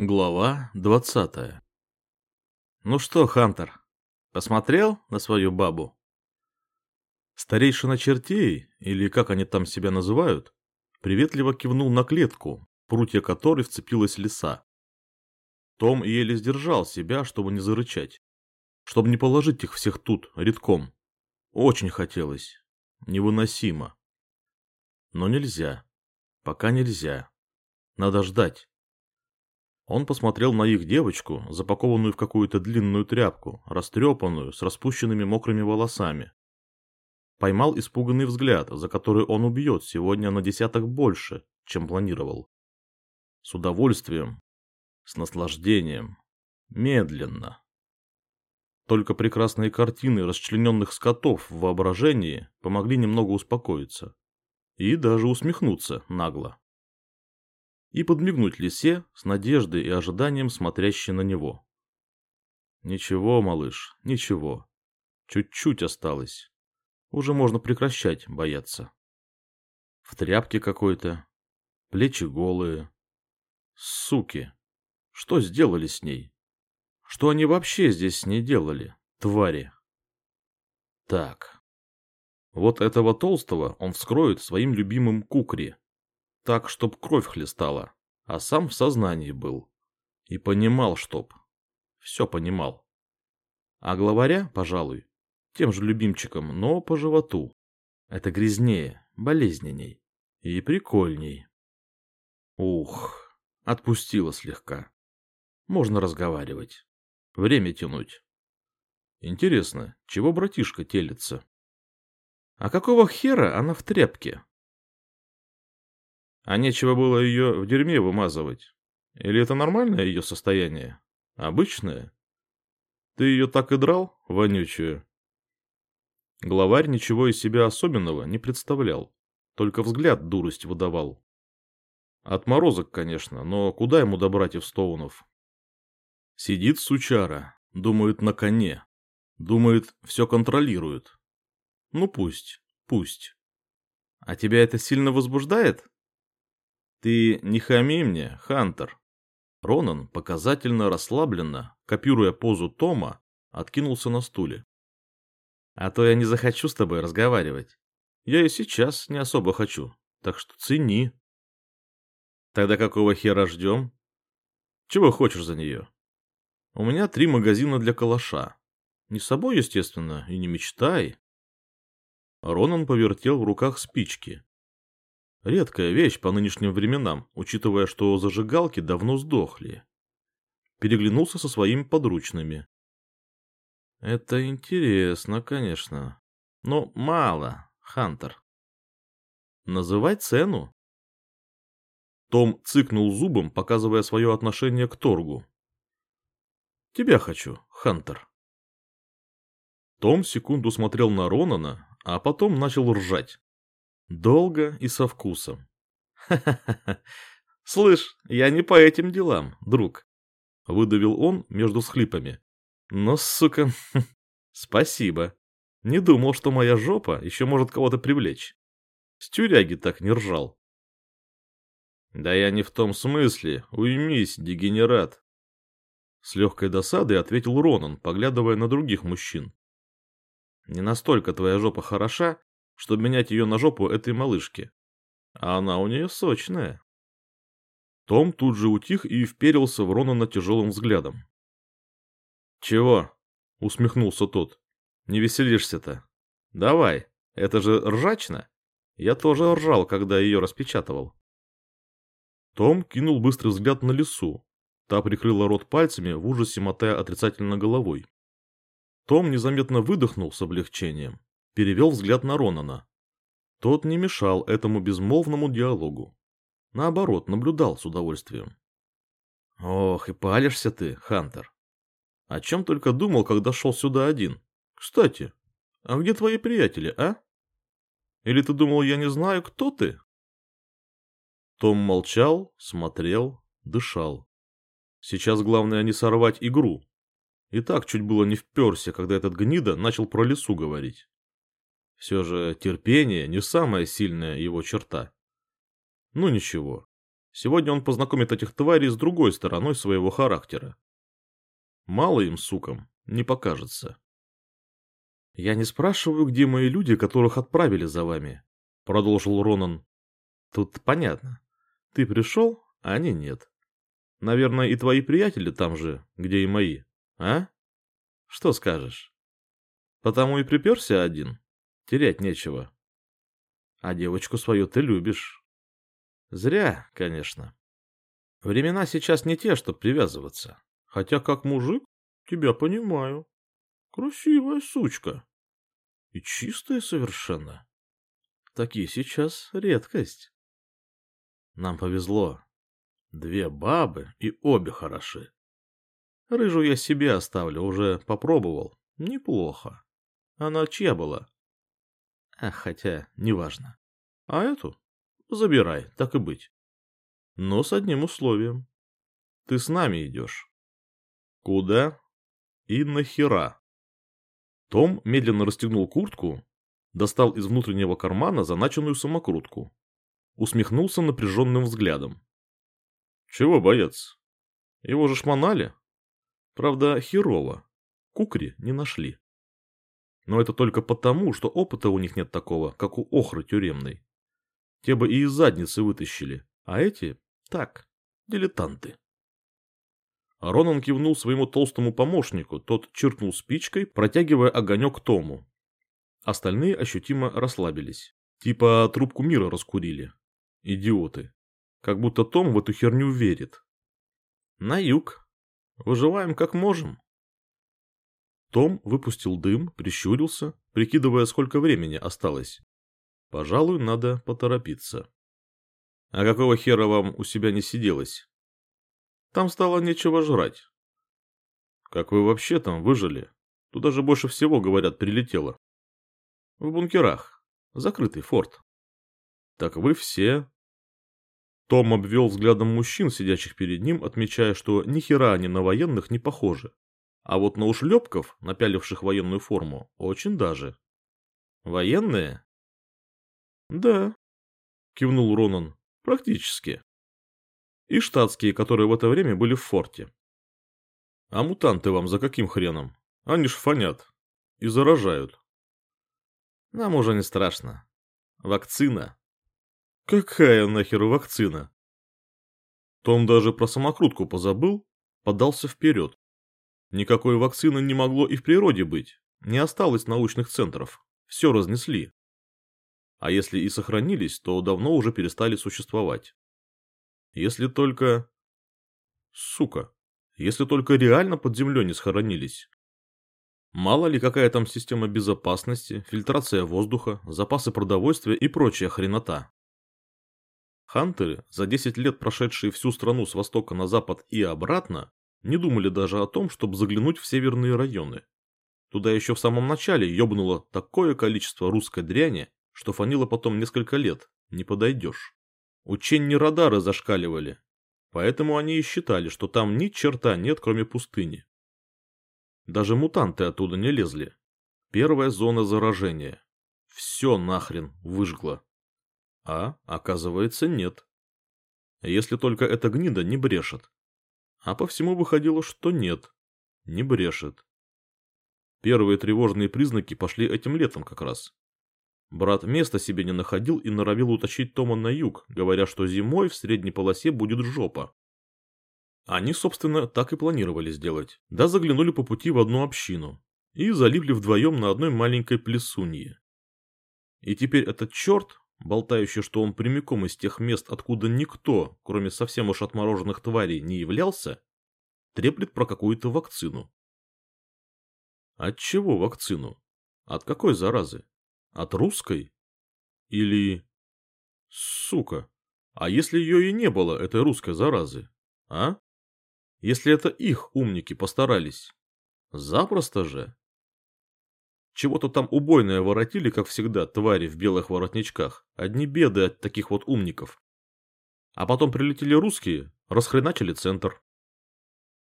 Глава двадцатая «Ну что, Хантер, посмотрел на свою бабу?» Старейшина чертей, или как они там себя называют, приветливо кивнул на клетку, прутья которой вцепилась лиса. Том еле сдержал себя, чтобы не зарычать, чтобы не положить их всех тут, редком. Очень хотелось. Невыносимо. Но нельзя. Пока нельзя. Надо ждать. Он посмотрел на их девочку, запакованную в какую-то длинную тряпку, растрепанную, с распущенными мокрыми волосами. Поймал испуганный взгляд, за который он убьет сегодня на десяток больше, чем планировал. С удовольствием, с наслаждением, медленно. Только прекрасные картины расчлененных скотов в воображении помогли немного успокоиться. И даже усмехнуться нагло и подмигнуть лисе с надеждой и ожиданием смотрящей на него. Ничего, малыш, ничего. Чуть-чуть осталось. Уже можно прекращать бояться. В тряпке какой-то. Плечи голые. Суки. Что сделали с ней? Что они вообще здесь с ней делали, твари? Так. Вот этого толстого он вскроет своим любимым кукри так, чтоб кровь хлестала, а сам в сознании был. И понимал, чтоб. Все понимал. А главаря, пожалуй, тем же любимчиком, но по животу. Это грязнее, болезненней и прикольней. Ух, отпустила слегка. Можно разговаривать. Время тянуть. Интересно, чего братишка телится? А какого хера она в тряпке? А нечего было ее в дерьме вымазывать. Или это нормальное ее состояние? Обычное? Ты ее так и драл, вонючую? Главарь ничего из себя особенного не представлял. Только взгляд дурость выдавал. Отморозок, конечно, но куда ему до братьев Стоунов? Сидит сучара, думает на коне. Думает, все контролирует. Ну пусть, пусть. А тебя это сильно возбуждает? «Ты не хами мне, Хантер!» Ронан показательно расслабленно, копируя позу Тома, откинулся на стуле. «А то я не захочу с тобой разговаривать. Я и сейчас не особо хочу, так что цени». «Тогда какого хера ждем?» «Чего хочешь за нее?» «У меня три магазина для калаша. Не с собой, естественно, и не мечтай». Ронан повертел в руках спички, Редкая вещь по нынешним временам, учитывая, что зажигалки давно сдохли. Переглянулся со своими подручными. Это интересно, конечно. Но мало, Хантер. Называй цену. Том цыкнул зубом, показывая свое отношение к торгу. Тебя хочу, Хантер. Том секунду смотрел на Ронана, а потом начал ржать. Долго и со вкусом. «Ха-ха-ха! Слышь, я не по этим делам, друг!» Выдавил он между схлипами. «Но, сука, спасибо. Не думал, что моя жопа еще может кого-то привлечь. С тюряги так не ржал». «Да я не в том смысле. Уймись, дегенерат!» С легкой досадой ответил Ронан, поглядывая на других мужчин. «Не настолько твоя жопа хороша, чтобы менять ее на жопу этой малышки. А она у нее сочная. Том тут же утих и вперился в Ронана тяжелым взглядом. «Чего?» — усмехнулся тот. «Не веселишься-то? Давай, это же ржачно. Я тоже ржал, когда ее распечатывал». Том кинул быстрый взгляд на лесу. Та прикрыла рот пальцами, в ужасе мотая отрицательно головой. Том незаметно выдохнул с облегчением перевел взгляд на Ронана. Тот не мешал этому безмолвному диалогу. Наоборот, наблюдал с удовольствием. «Ох, и палишься ты, Хантер. О чем только думал, когда шел сюда один. Кстати, а где твои приятели, а? Или ты думал, я не знаю, кто ты?» Том молчал, смотрел, дышал. Сейчас главное не сорвать игру. И так чуть было не вперся, когда этот гнида начал про лесу говорить. Все же терпение не самая сильная его черта. Ну ничего. Сегодня он познакомит этих тварей с другой стороной своего характера. Мало им, сукам, не покажется. «Я не спрашиваю, где мои люди, которых отправили за вами», — продолжил Ронан. «Тут понятно. Ты пришел, а они нет. Наверное, и твои приятели там же, где и мои, а? Что скажешь? Потому и приперся один. Терять нечего. А девочку свою ты любишь. Зря, конечно. Времена сейчас не те, чтоб привязываться. Хотя как мужик тебя понимаю. Красивая сучка. И чистая совершенно. Такие сейчас редкость. Нам повезло. Две бабы и обе хороши. Рыжую я себе оставлю, уже попробовал. Неплохо. Она чья была? Хотя, неважно. А эту? Забирай, так и быть. Но с одним условием. Ты с нами идешь. Куда? И нахера? Том медленно расстегнул куртку, достал из внутреннего кармана заначенную самокрутку. Усмехнулся напряженным взглядом. Чего бояться? Его же шмонали. Правда, херово. Кукри не нашли. Но это только потому, что опыта у них нет такого, как у охры тюремной. Те бы и из задницы вытащили, а эти – так, дилетанты. Ронан кивнул своему толстому помощнику, тот чиркнул спичкой, протягивая огонек Тому. Остальные ощутимо расслабились. Типа трубку мира раскурили. Идиоты. Как будто Том в эту херню верит. На юг. Выживаем как можем. Том выпустил дым, прищурился, прикидывая, сколько времени осталось. Пожалуй, надо поторопиться. А какого хера вам у себя не сиделось? Там стало нечего жрать. Как вы вообще там выжили? Туда же больше всего, говорят, прилетело. В бункерах. Закрытый форт. Так вы все... Том обвел взглядом мужчин, сидящих перед ним, отмечая, что ни хера они на военных не похожи. А вот на ушлепков, напяливших военную форму, очень даже. Военные? Да, кивнул Ронан. Практически. И штатские, которые в это время были в форте. А мутанты вам за каким хреном? Они ж фонят. И заражают. Нам уже не страшно. Вакцина. Какая нахер вакцина? Том даже про самокрутку позабыл, подался вперед. Никакой вакцины не могло и в природе быть. Не осталось научных центров. Все разнесли. А если и сохранились, то давно уже перестали существовать. Если только... Сука. Если только реально под землей не схоронились. Мало ли какая там система безопасности, фильтрация воздуха, запасы продовольствия и прочая хренота. Хантеры, за 10 лет прошедшие всю страну с востока на запад и обратно, не думали даже о том, чтобы заглянуть в северные районы. Туда еще в самом начале ёбнуло такое количество русской дряни, что фанило потом несколько лет, не подойдешь. Учения радары зашкаливали, поэтому они и считали, что там ни черта нет, кроме пустыни. Даже мутанты оттуда не лезли. Первая зона заражения. Все нахрен выжгло. А, оказывается, нет. Если только эта гнида не брешет. А по всему выходило, что нет, не брешет. Первые тревожные признаки пошли этим летом как раз. Брат места себе не находил и норовил утащить Тома на юг, говоря, что зимой в средней полосе будет жопа. Они, собственно, так и планировали сделать. Да заглянули по пути в одну общину. И залипли вдвоем на одной маленькой плесунье. И теперь этот черт, болтающий, что он прямиком из тех мест, откуда никто, кроме совсем уж отмороженных тварей, не являлся, треплет про какую-то вакцину. От чего вакцину? От какой заразы? От русской? Или... Сука, а если ее и не было, этой русской заразы? А? Если это их умники постарались? Запросто же. Чего-то там убойное воротили, как всегда, твари в белых воротничках. Одни беды от таких вот умников. А потом прилетели русские, расхреначили центр.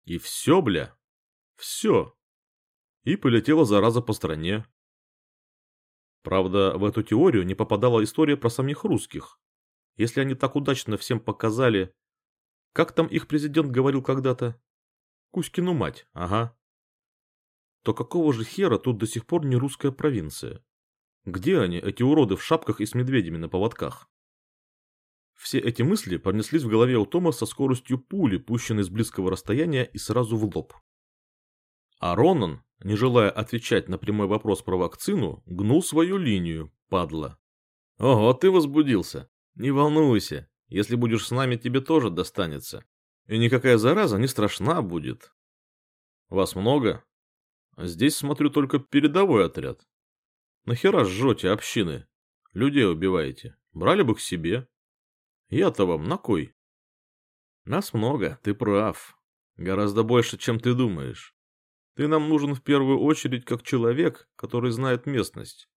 И все, бля. Все. И полетела зараза по стране. Правда, в эту теорию не попадала история про самих русских. если они так удачно всем показали... Как там их президент говорил когда-то? Кузькину мать, ага. То какого же хера тут до сих пор не русская провинция? Где они, эти уроды в шапках и с медведями на поводках? Все эти мысли пронеслись в голове у Тома со скоростью пули, пущенной с близкого расстояния и сразу в лоб. А Ронан, не желая отвечать на прямой вопрос про вакцину, гнул свою линию, падла. «Ого, ты возбудился. Не волнуйся, если будешь с нами, тебе тоже достанется. И никакая зараза не страшна будет. Вас много? Здесь, смотрю, только передовой отряд. Нахера жжете общины? Людей убиваете. Брали бы к себе. Я-то вам на кой? Нас много, ты прав. Гораздо больше, чем ты думаешь. Ты нам нужен в первую очередь как человек, который знает местность.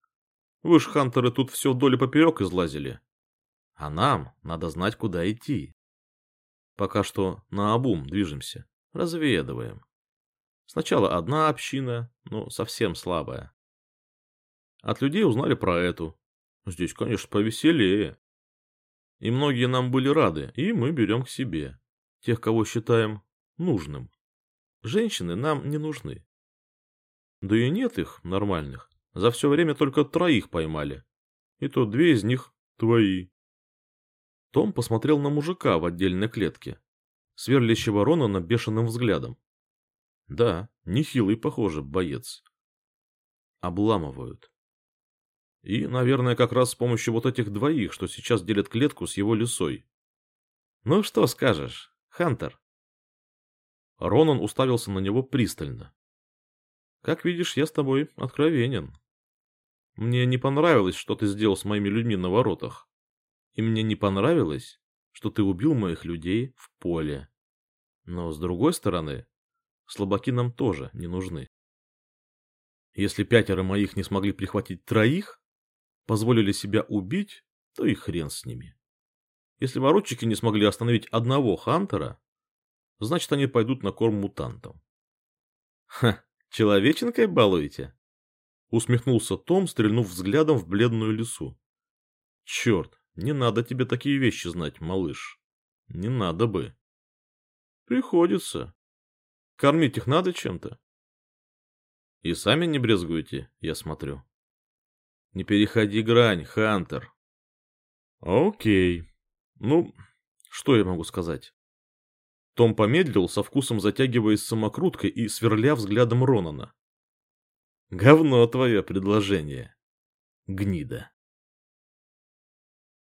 Вы ж, хантеры, тут все вдоль и поперек излазили. А нам надо знать, куда идти. Пока что на обум движемся, разведываем. Сначала одна община, но совсем слабая. От людей узнали про эту. Здесь, конечно, повеселее. И многие нам были рады, и мы берем к себе. Тех, кого считаем нужным. Женщины нам не нужны. Да и нет их, нормальных. За все время только троих поймали. И то две из них твои. Том посмотрел на мужика в отдельной клетке, сверлящего Ронана бешеным взглядом. Да, нехилый, похоже, боец. Обламывают. И, наверное, как раз с помощью вот этих двоих, что сейчас делят клетку с его лесой. Ну что скажешь, Хантер? Ронан уставился на него пристально. Как видишь, я с тобой откровенен. Мне не понравилось, что ты сделал с моими людьми на воротах. И мне не понравилось, что ты убил моих людей в поле. Но, с другой стороны, слабаки нам тоже не нужны. Если пятеро моих не смогли прихватить троих, позволили себя убить, то и хрен с ними. Если воротчики не смогли остановить одного Хантера, значит они пойдут на корм мутантам. Ха, человеченкой балуете? Усмехнулся Том, стрельнув взглядом в бледную лису. Черт, не надо тебе такие вещи знать, малыш. Не надо бы. Приходится. Кормить их надо чем-то. И сами не брезгуете, я смотрю. Не переходи грань, Хантер. Окей. Ну, что я могу сказать? Том помедлил, со вкусом затягиваясь самокруткой и сверля взглядом Ронана. Говно твое предложение. Гнида.